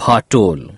फाटोल